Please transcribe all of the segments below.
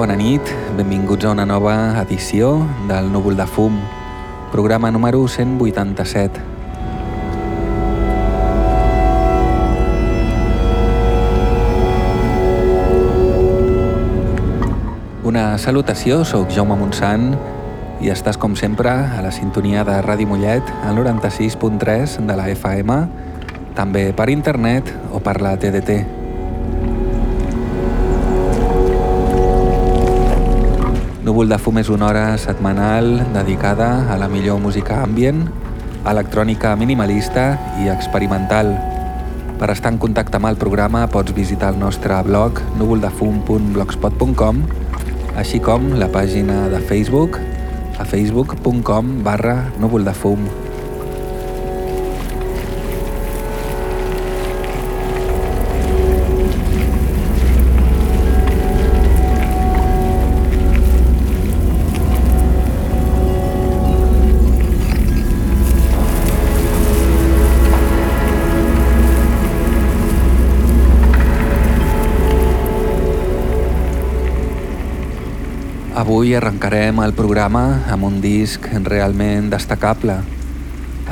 Bona nit. Benvinguts a una nova edició del Núvol de Fum, programa número 187. Una salutació, sóc Jaume Montsant i estàs com sempre a la sintonia de Ràdio Mollet al 96.3 de la FM, també per internet o per la TDT. Núvol de fum és una hora setmanal dedicada a la millor música ambient, electrònica minimalista i experimental. Per estar en contacte amb el programa pots visitar el nostre blog núvoldefum.blogspot.com així com la pàgina de Facebook a facebook.com barra núvol Avui arrencarem el programa amb un disc realment destacable.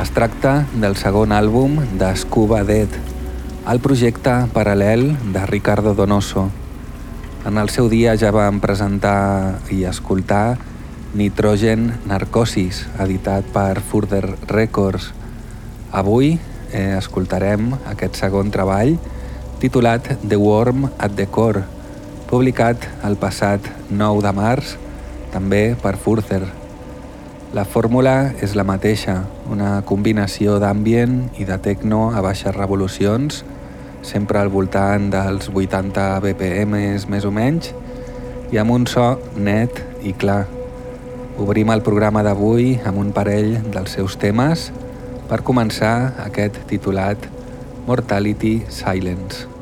Es tracta del segon àlbum de Scuba Dead, el projecte paral·lel de Ricardo Donoso. En el seu dia ja vam presentar i escoltar Nitrogen Narcosis, editat per Further Records. Avui eh, escoltarem aquest segon treball titulat The Worm at the Core, publicat el passat 9 de març, també per Further. La fórmula és la mateixa, una combinació d'ambient i de techno a baixes revolucions, sempre al voltant dels 80 BPM més o menys, i amb un so net i clar. Obrim el programa d'avui amb un parell dels seus temes per començar aquest titulat Mortality Silence.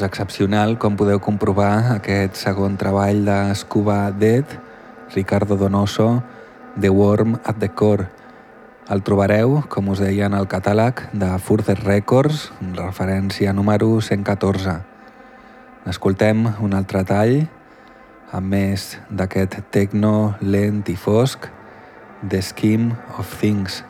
Doncs excepcional, com podeu comprovar, aquest segon treball de Scuba Dead, Ricardo Donoso, The Worm at the Core. El trobareu, com us deia, en el catàleg de Further Records, referència número 114. Escoltem un altre tall, amb més d'aquest techno lent i fosc, The Scheme of Things.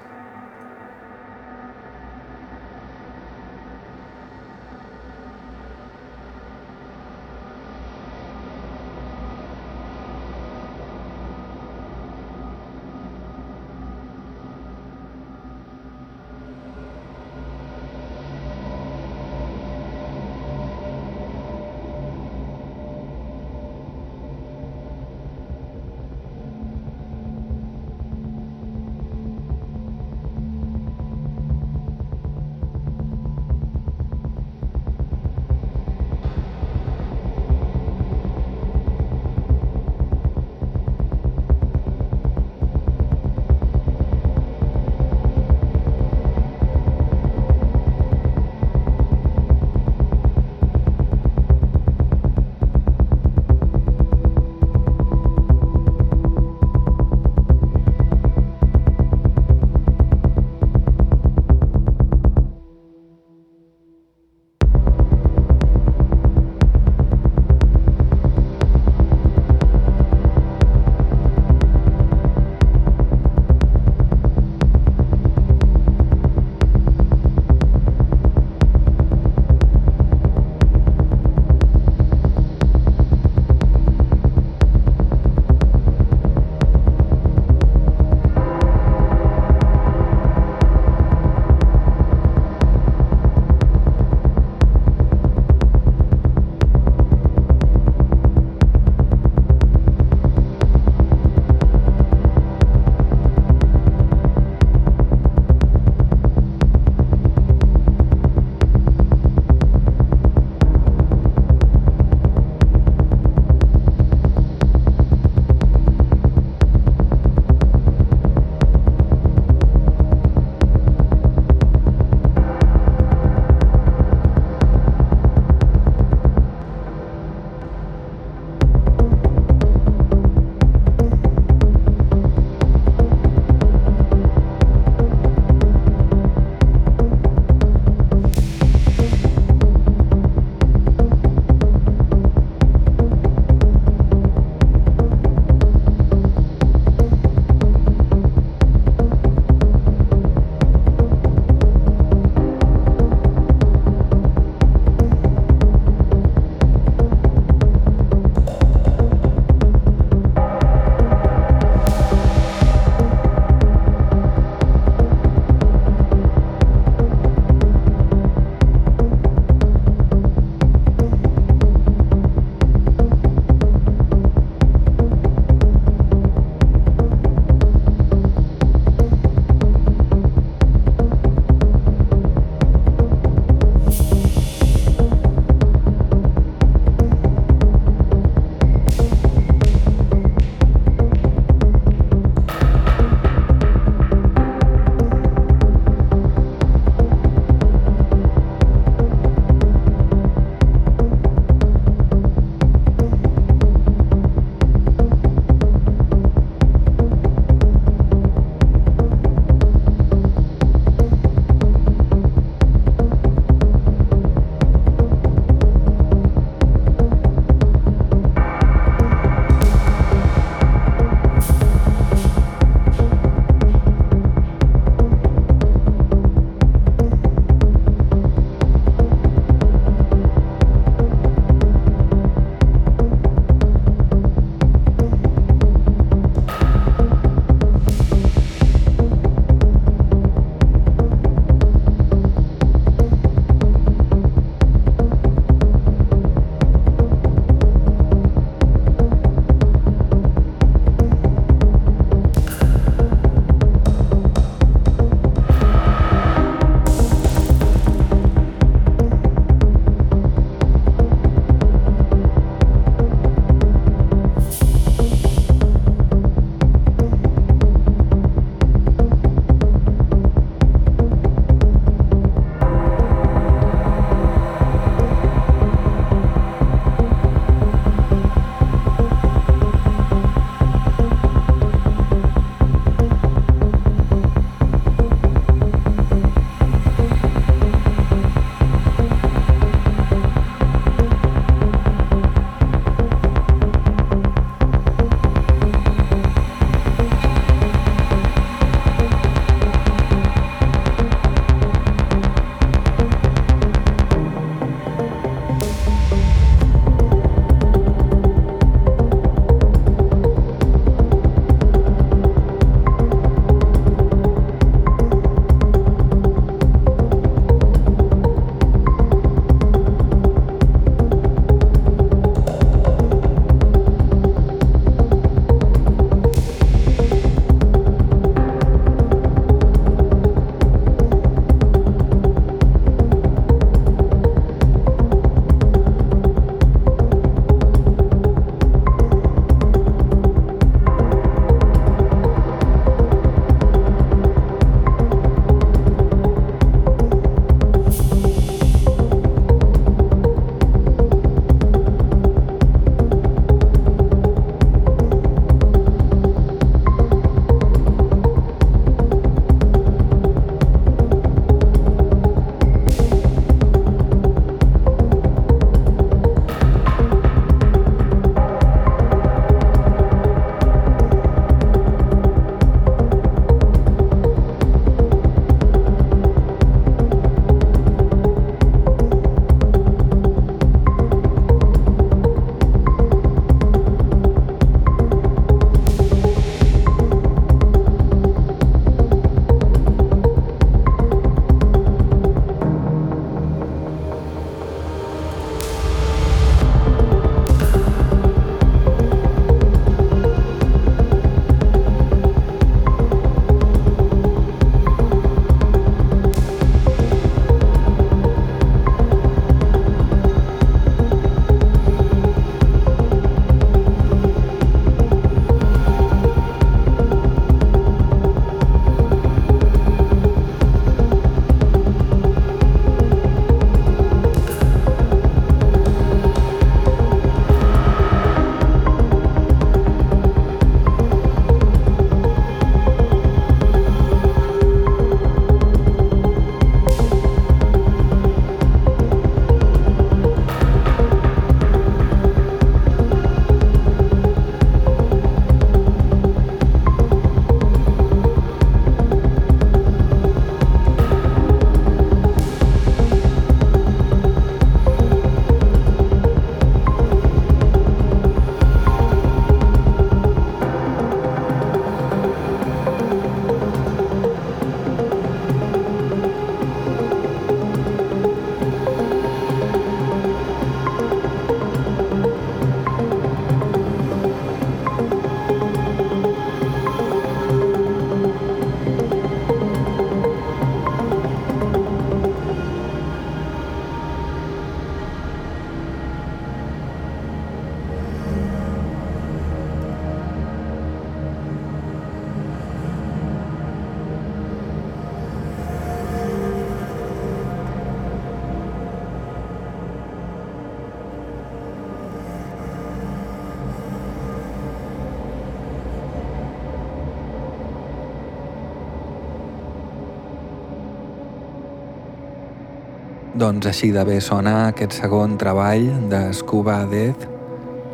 Doncs així de bé sona aquest segon treball de Scuba Death,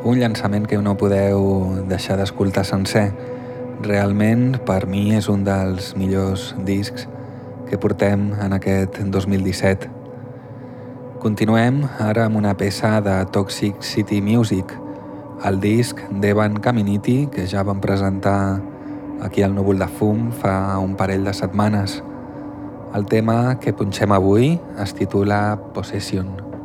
un llançament que no podeu deixar d'escoltar sencer. Realment, per mi, és un dels millors discs que portem en aquest 2017. Continuem ara amb una peça de Toxic City Music, el disc d'Evan Caminiti, que ja vam presentar aquí al Núvol de Fum fa un parell de setmanes. El tema que punxem avui es titula Possession.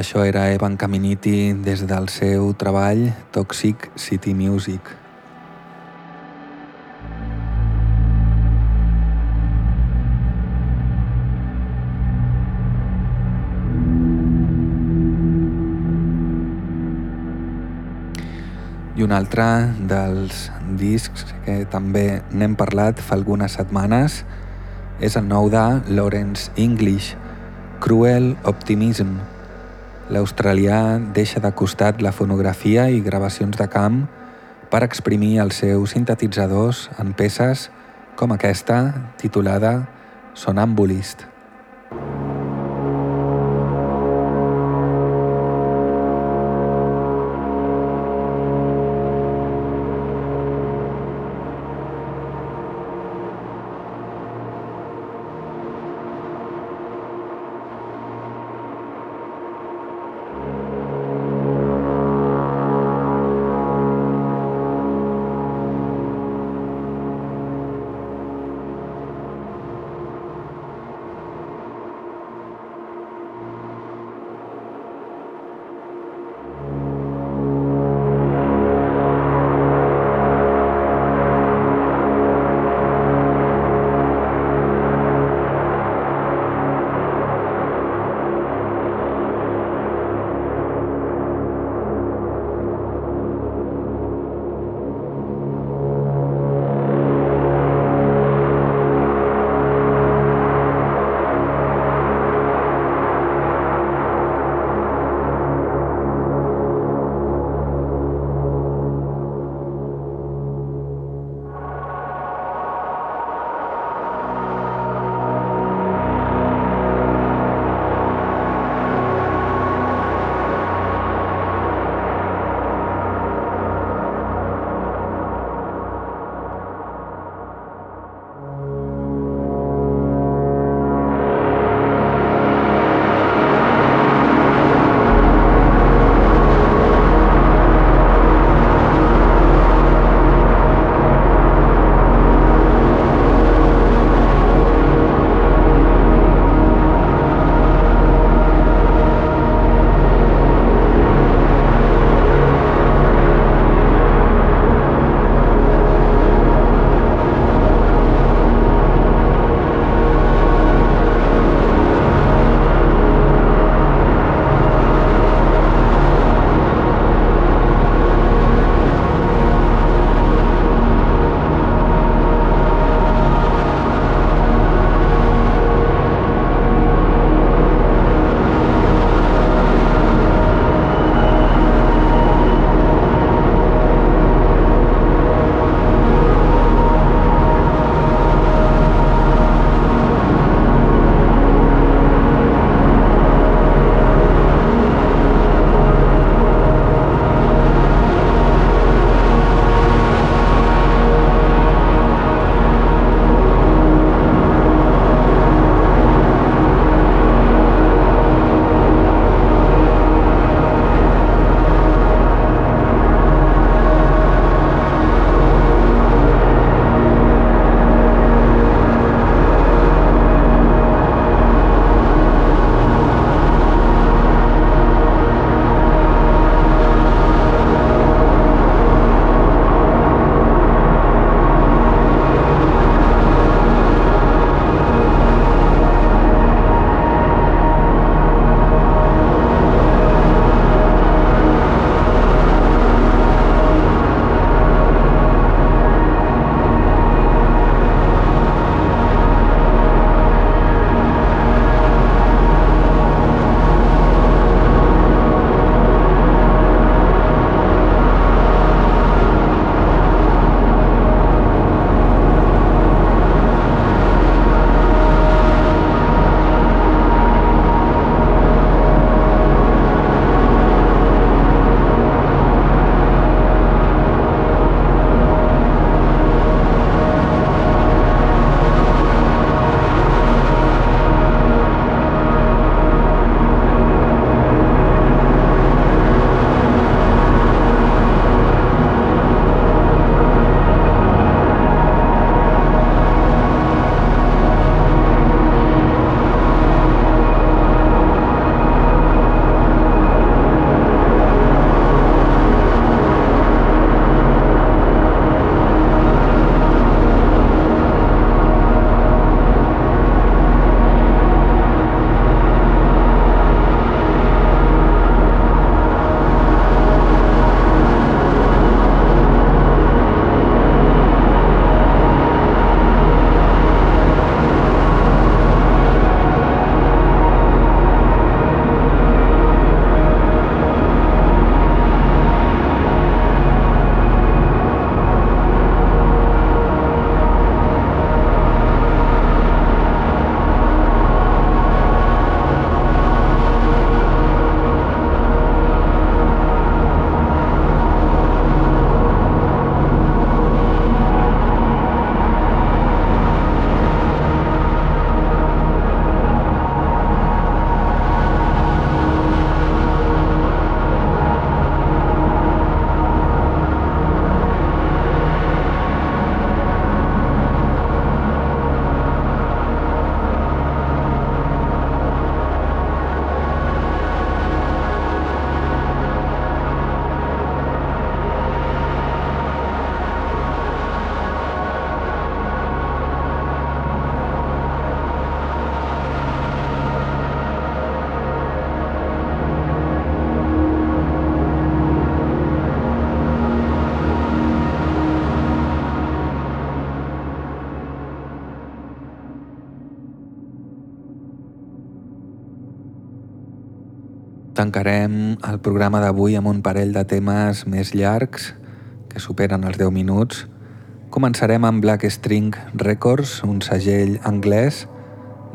Això era Evan Caminiti des del seu treball Toxic City Music. I un altre dels discs que també n'hem parlat fa algunes setmanes és el nou de Lawrence English, Cruel Optimism. L'australià deixa de costat la fonografia i gravacions de camp per exprimir els seus sintetitzadors en peces com aquesta titulada Sonambulist. Tancarem el programa d'avui amb un parell de temes més llargs que superen els 10 minuts. Començarem amb Black String Records, un segell anglès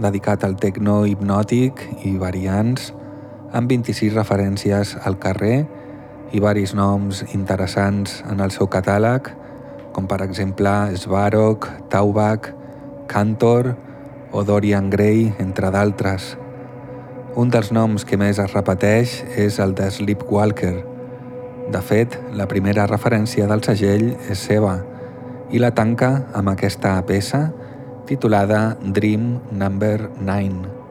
dedicat al techno hipnòtic i variants, amb 26 referències al carrer i varis noms interessants en el seu catàleg, com per exemple Svarok, Taubak, Cantor o Dorian Gray, entre d'altres. Un dels noms que més es repeteix és el de Sleepwalker. De fet, la primera referència del segell és seva i la tanca amb aquesta peça titulada Dream Number 9.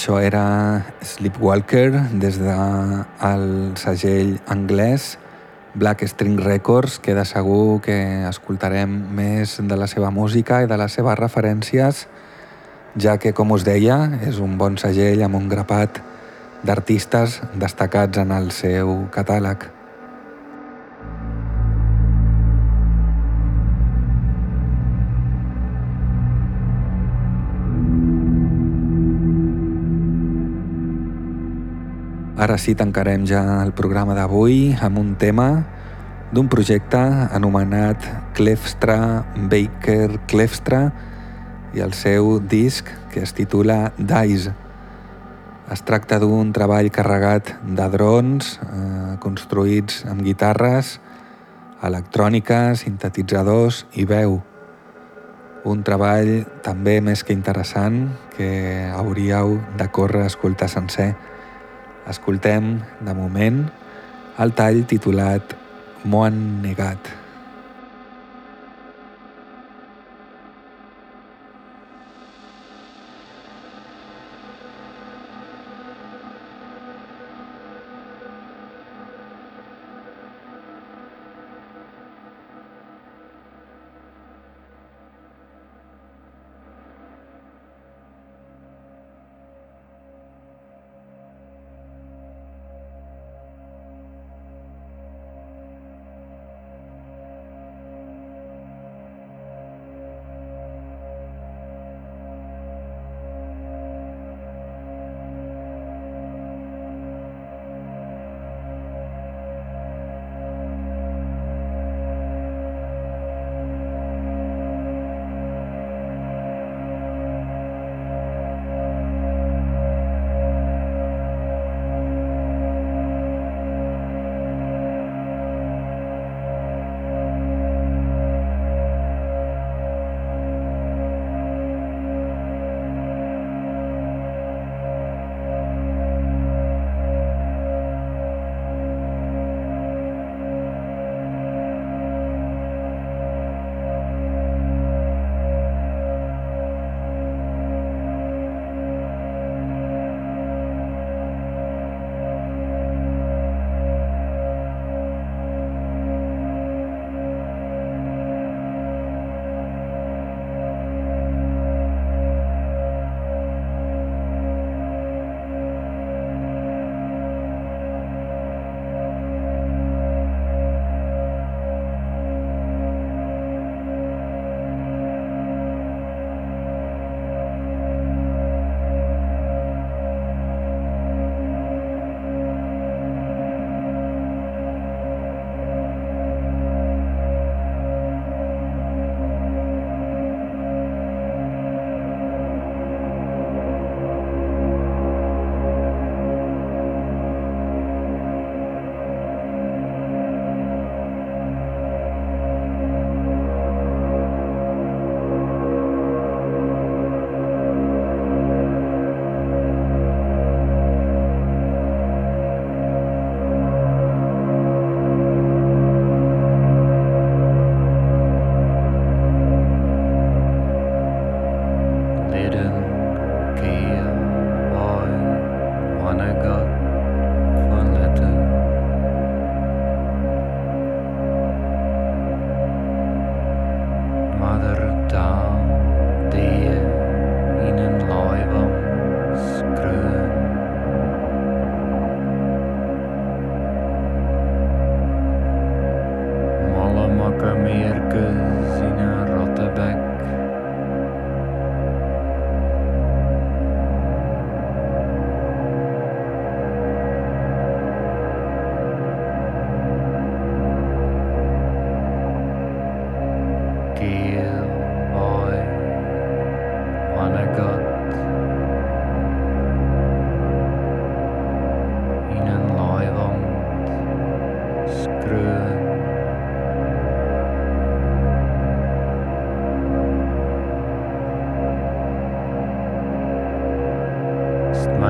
Això era Sleepwalker des del de segell anglès Black String Records, que de segur que escoltarem més de la seva música i de les seves referències, ja que, com us deia, és un bon segell amb un grapat d'artistes destacats en el seu catàleg. Ara sí tancarem ja el programa d'avui amb un tema d'un projecte anomenat Clefstra Baker Clefstra i el seu disc que es titula Dice. Es tracta d'un treball carregat de drons eh, construïts amb guitarres, electrònica, sintetitzadors i veu. Un treball també més que interessant que hauríeu de córrer a escoltar sencer. Escoltem, de moment, el tall titulat M'ho han negat.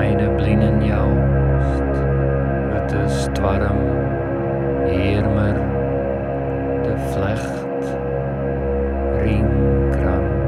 meine blinnen jaust. Het is warm, eermer, der vlecht, ringkrank.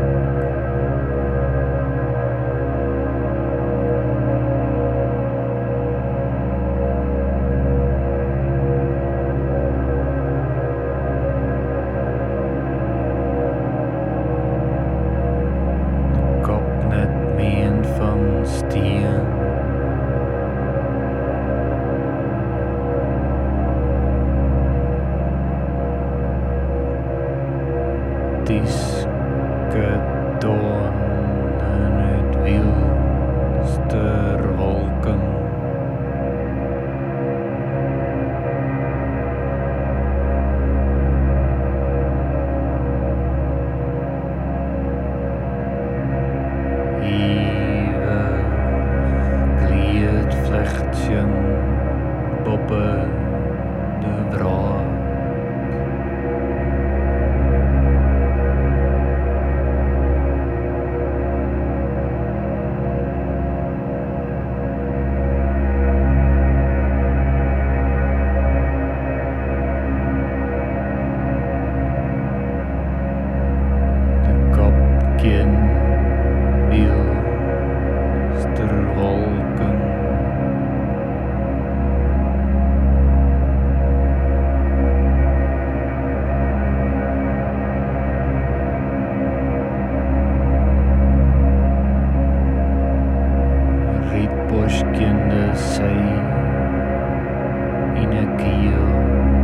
depois que ainda sei e naquilo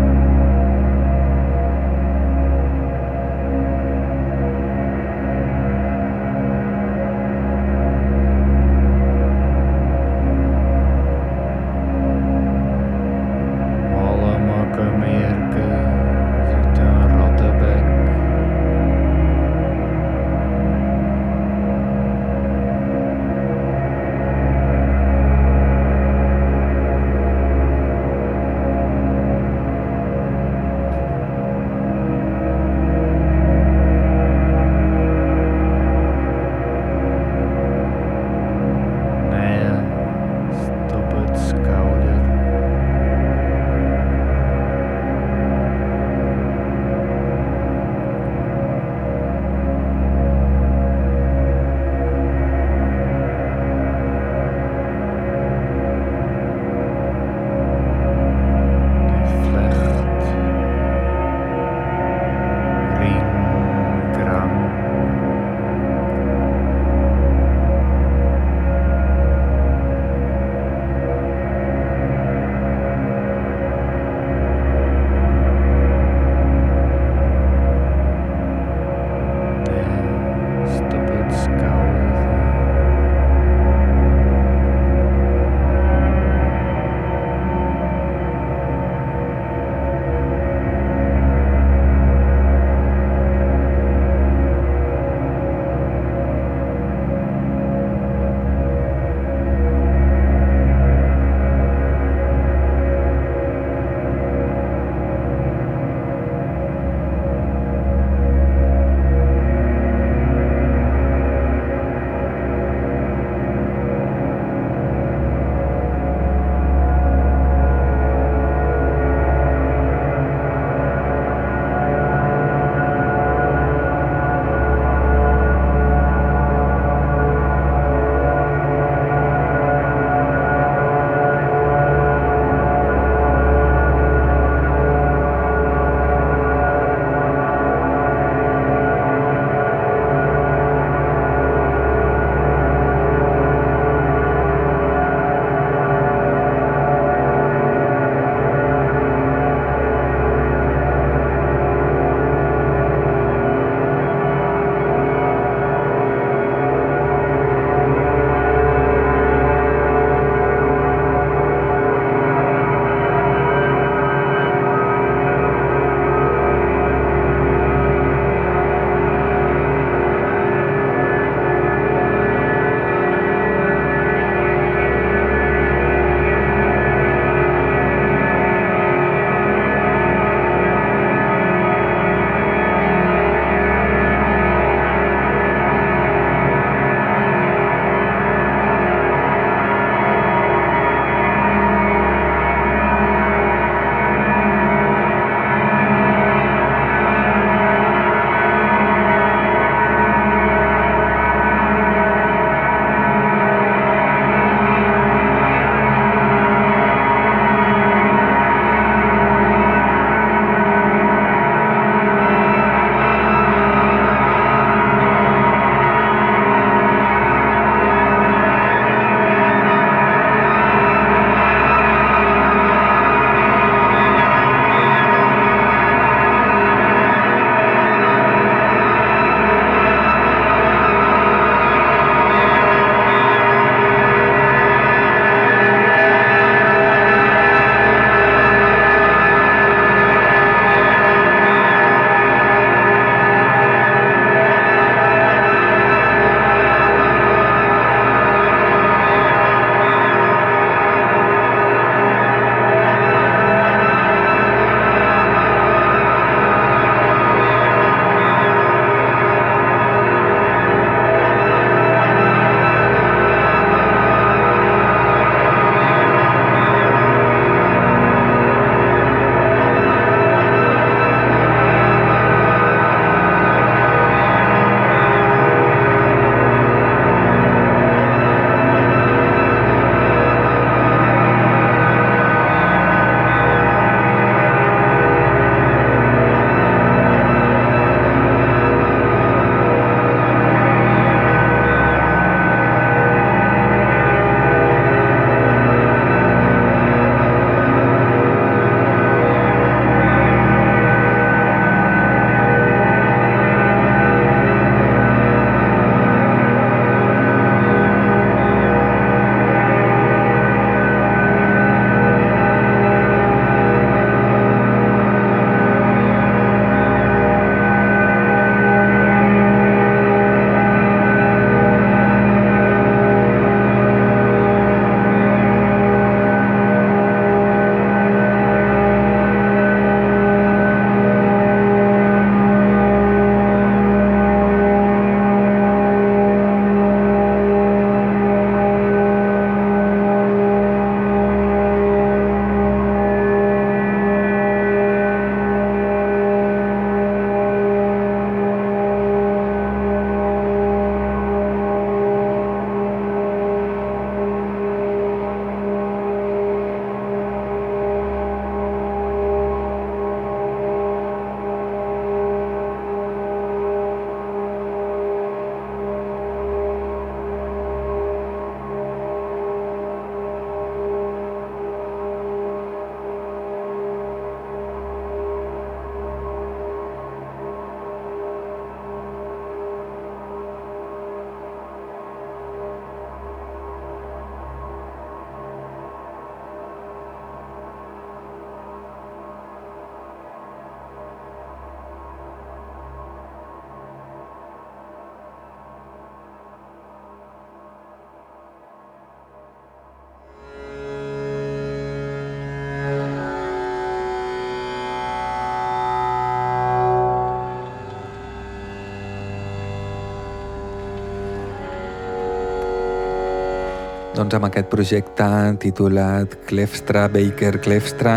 Doncs amb aquest projecte titulat Clefstra Baker Clefstra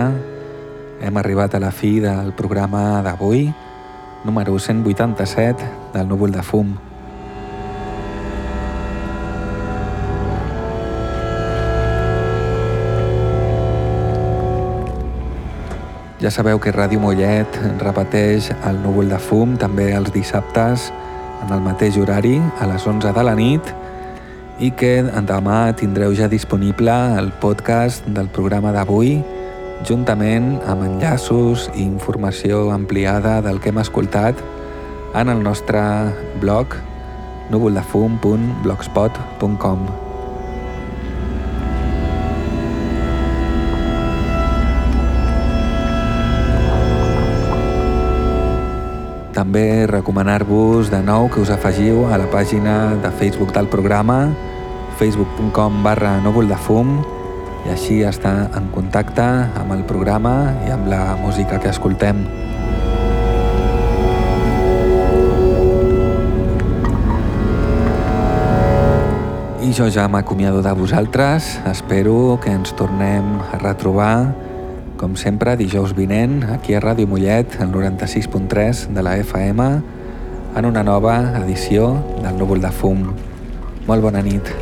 hem arribat a la fi del programa d'avui, número 187 del Núvol de Fum. Ja sabeu que Ràdio Mollet repeteix el Núvol de Fum també els dissabtes en el mateix horari, a les 11 de la nit, i que demà tindreu ja disponible el podcast del programa d'avui juntament amb enllaços i informació ampliada del que hem escoltat en el nostre blog núvoldefum.blogspot.com També recomanar-vos de nou que us afegiu a la pàgina de Facebook del programa facebook.com barra núvol de fum i així estar en contacte amb el programa i amb la música que escoltem. I jo ja m'acomiado de vosaltres, espero que ens tornem a retrobar com sempre dijous vinent aquí a Ràdio Mollet, el 96.3 de la FM, en una nova edició del Núvol de Fum. Molt bona nit.